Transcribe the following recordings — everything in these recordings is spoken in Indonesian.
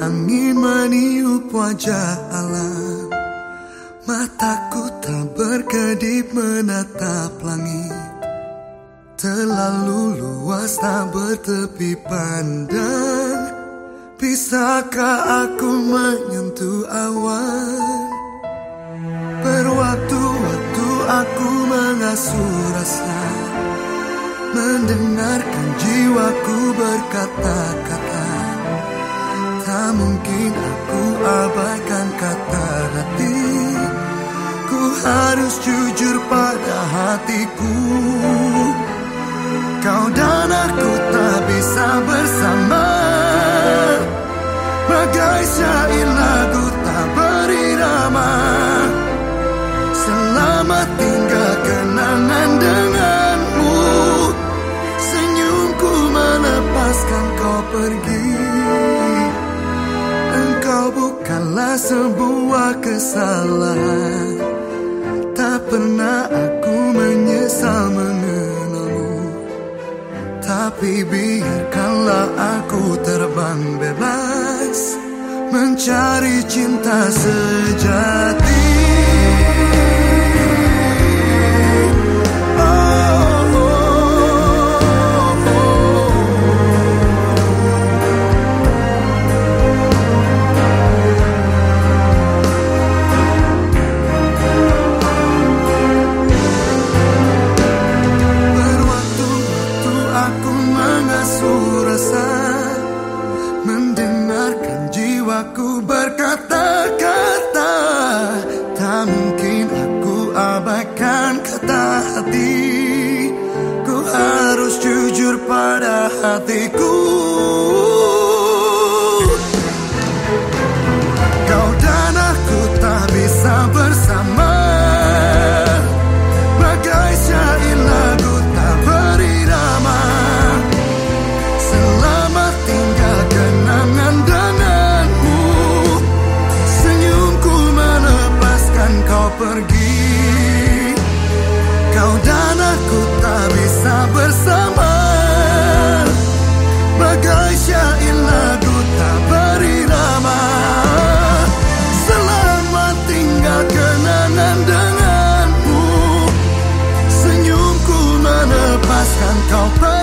Angin meniup wajah alam. Mataku tak berkedip menatap langit. Terlalu luas tak bertepi pandang. Bisakah aku menyentuh awan? Berwaktu-waktu aku mengasuh rasa. Mendengarkan jiwaku berkata-kata. Tak mungkin aku abaikan kata hati? Ku harus jujur pada hatiku. Kau dan aku tak bisa bersama. Bagai syair lagu tak berirama Selamat tinggal kenangan denganmu bukanlah sebuah kesalahan. Tak pernah aku menyesal mengenalmu. Tapi biarkanlah aku terbang bebas. Mencari cinta sejati Mendengarkan jiwaku berkata-kata Tak mungkin aku abaikan kata hati. Ku harus jujur pada hatiku now.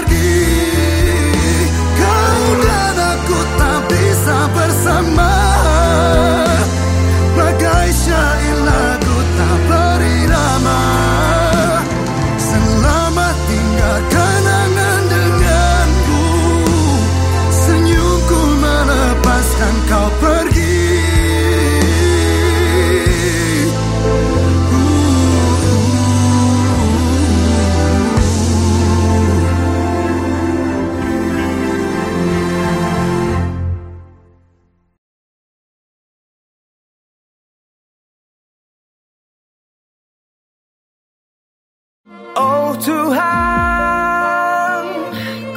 Oh Tuhan,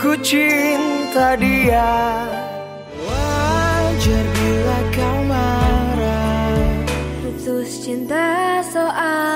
ku cinta dia. Wajar bila kau marah. Putus cinta soal